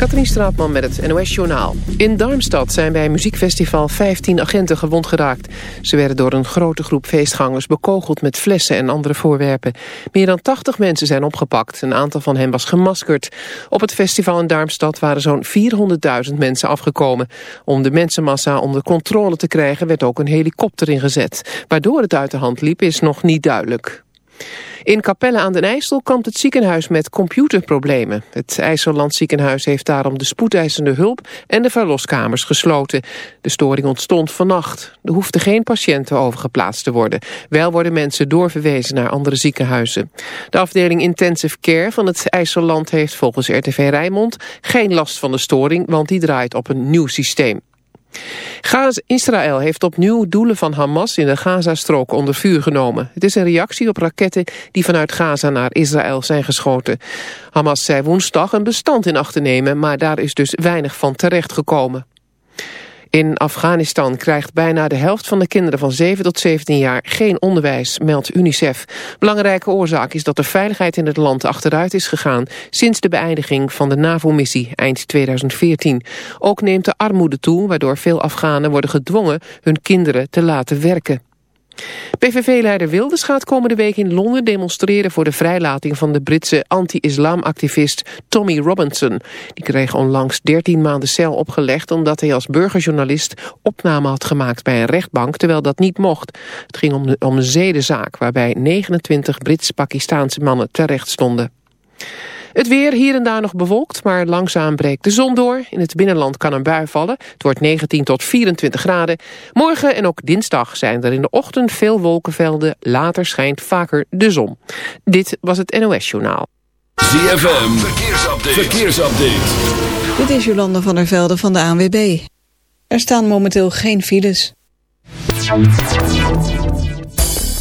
Katrien Straatman met het NOS-journaal. In Darmstad zijn bij muziekfestival 15 agenten gewond geraakt. Ze werden door een grote groep feestgangers bekogeld met flessen en andere voorwerpen. Meer dan 80 mensen zijn opgepakt. Een aantal van hen was gemaskerd. Op het festival in Darmstad waren zo'n 400.000 mensen afgekomen. Om de mensenmassa onder controle te krijgen werd ook een helikopter ingezet. Waardoor het uit de hand liep is nog niet duidelijk. In Capelle aan den IJssel kampt het ziekenhuis met computerproblemen. Het IJsselland ziekenhuis heeft daarom de spoedeisende hulp en de verloskamers gesloten. De storing ontstond vannacht. Er hoefden geen patiënten overgeplaatst te worden. Wel worden mensen doorverwezen naar andere ziekenhuizen. De afdeling Intensive Care van het IJsselland heeft volgens RTV Rijnmond geen last van de storing, want die draait op een nieuw systeem. Israël heeft opnieuw doelen van Hamas in de Gazastrook onder vuur genomen. Het is een reactie op raketten die vanuit Gaza naar Israël zijn geschoten. Hamas zei woensdag een bestand in acht te nemen, maar daar is dus weinig van terechtgekomen. In Afghanistan krijgt bijna de helft van de kinderen van 7 tot 17 jaar geen onderwijs, meldt UNICEF. Belangrijke oorzaak is dat de veiligheid in het land achteruit is gegaan sinds de beëindiging van de NAVO-missie eind 2014. Ook neemt de armoede toe, waardoor veel Afghanen worden gedwongen hun kinderen te laten werken. PVV-leider Wilders gaat komende week in Londen demonstreren voor de vrijlating van de Britse anti-islamactivist Tommy Robinson. Die kreeg onlangs 13 maanden cel opgelegd omdat hij als burgerjournalist opname had gemaakt bij een rechtbank, terwijl dat niet mocht. Het ging om, om een zedenzaak waarbij 29 Brits-Pakistaanse mannen terecht stonden. Het weer hier en daar nog bewolkt, maar langzaam breekt de zon door. In het binnenland kan een bui vallen. Het wordt 19 tot 24 graden. Morgen en ook dinsdag zijn er in de ochtend veel wolkenvelden. Later schijnt vaker de zon. Dit was het NOS Journaal. ZFM, verkeersupdate. verkeersupdate. Dit is Jolanda van der Velde van de ANWB. Er staan momenteel geen files.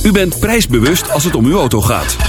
U bent prijsbewust als het om uw auto gaat.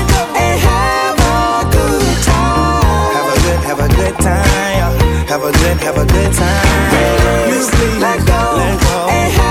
have a good time. Have a good, have a good time. Music, let go, let go.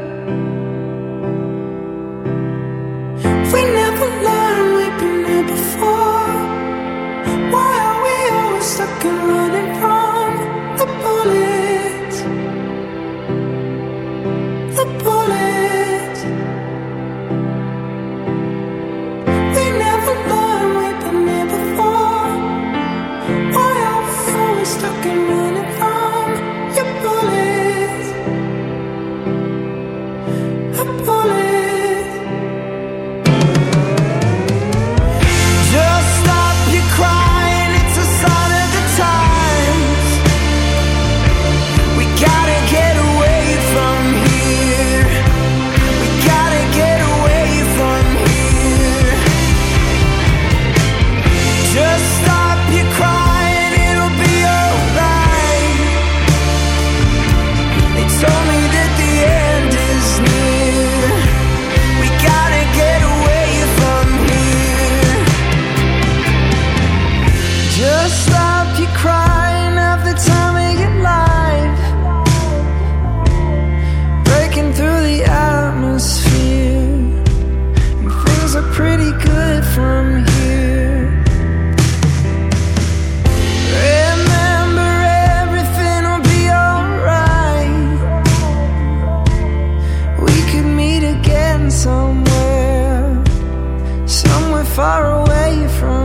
far away from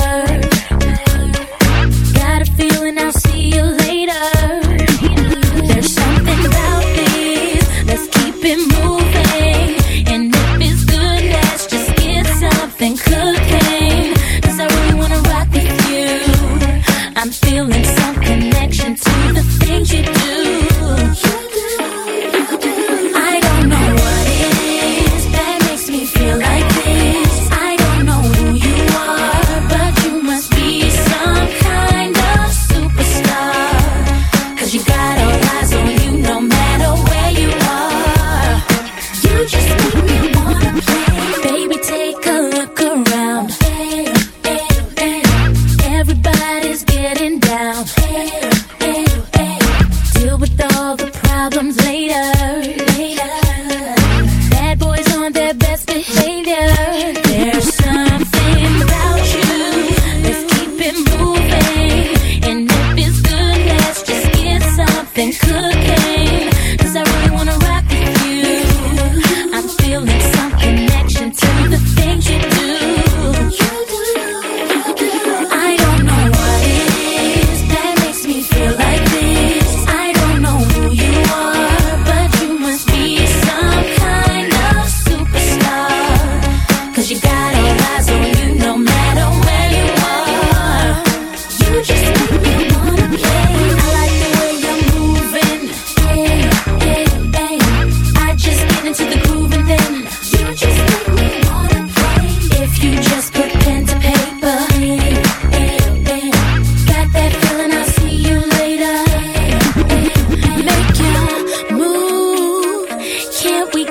her.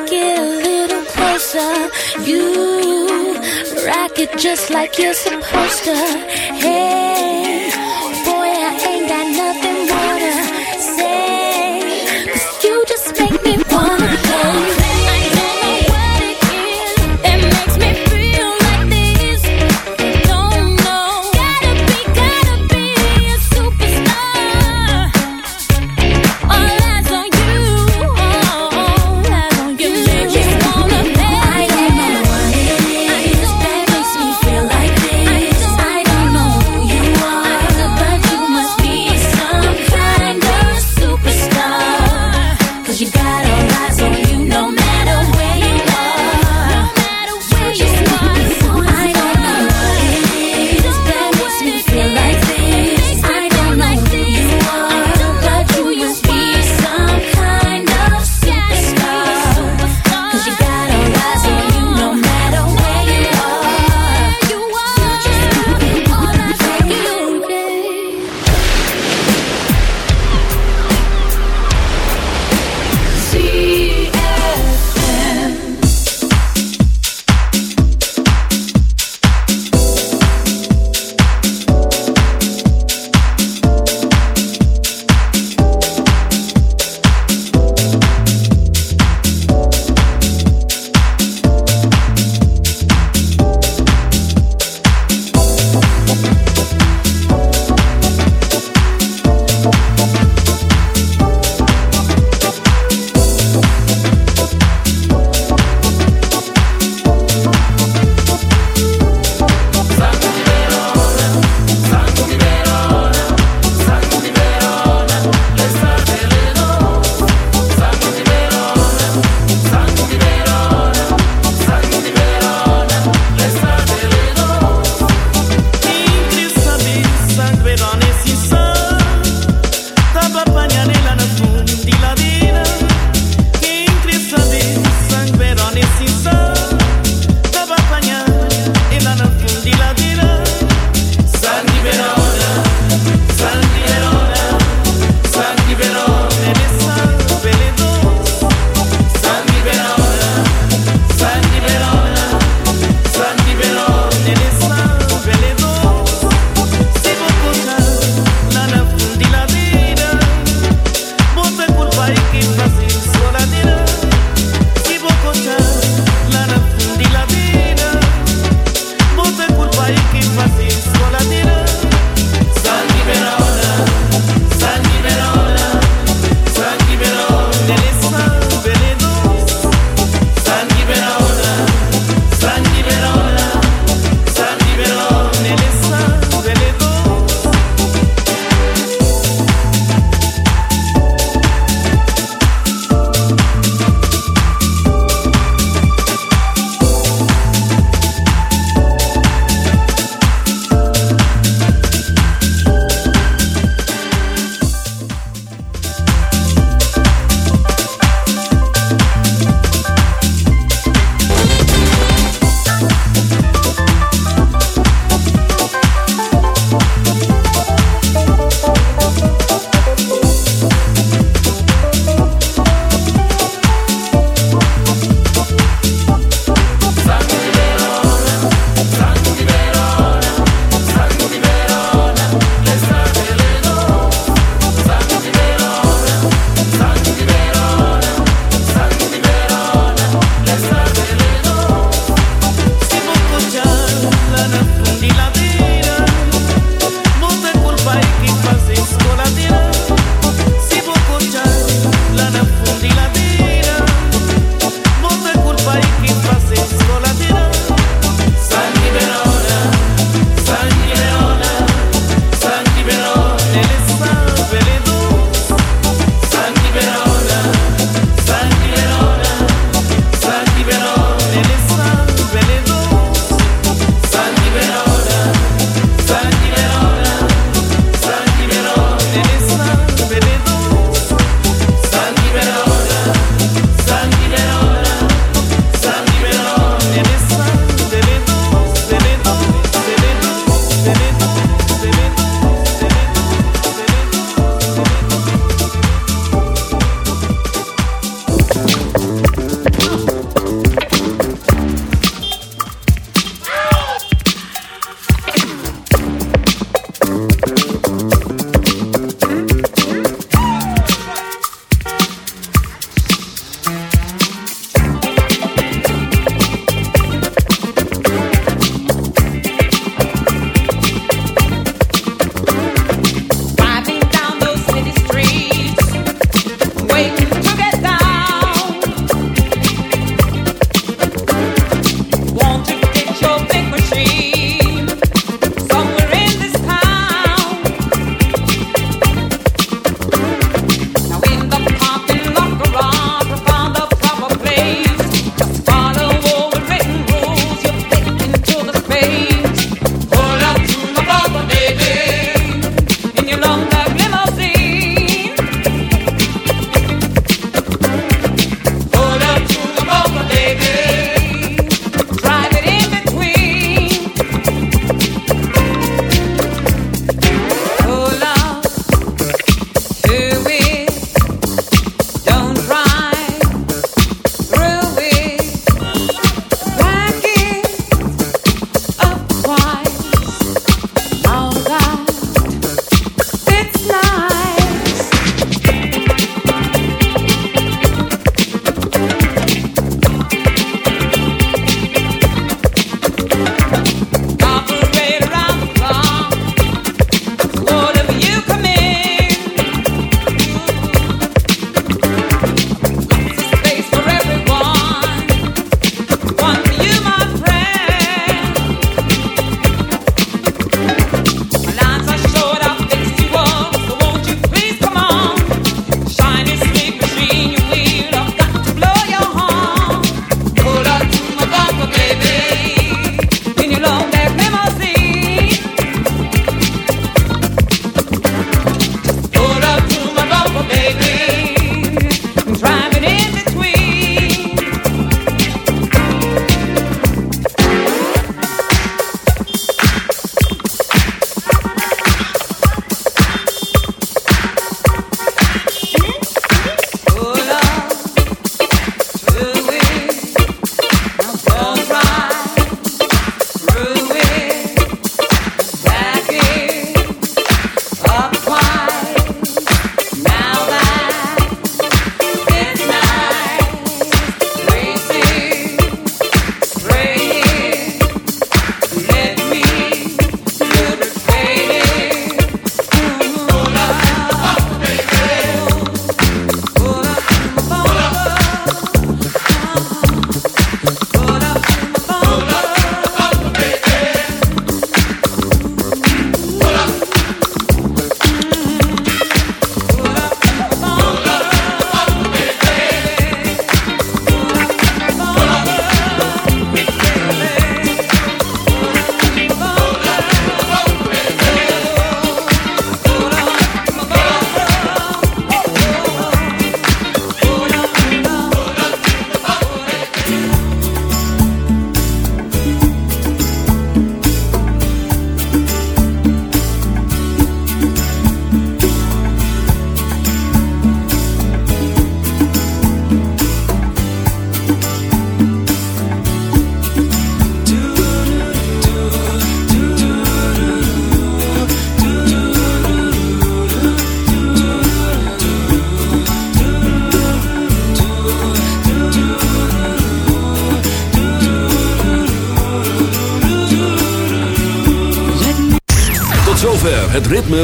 get a little closer. You rock it just like you're supposed to. Hey.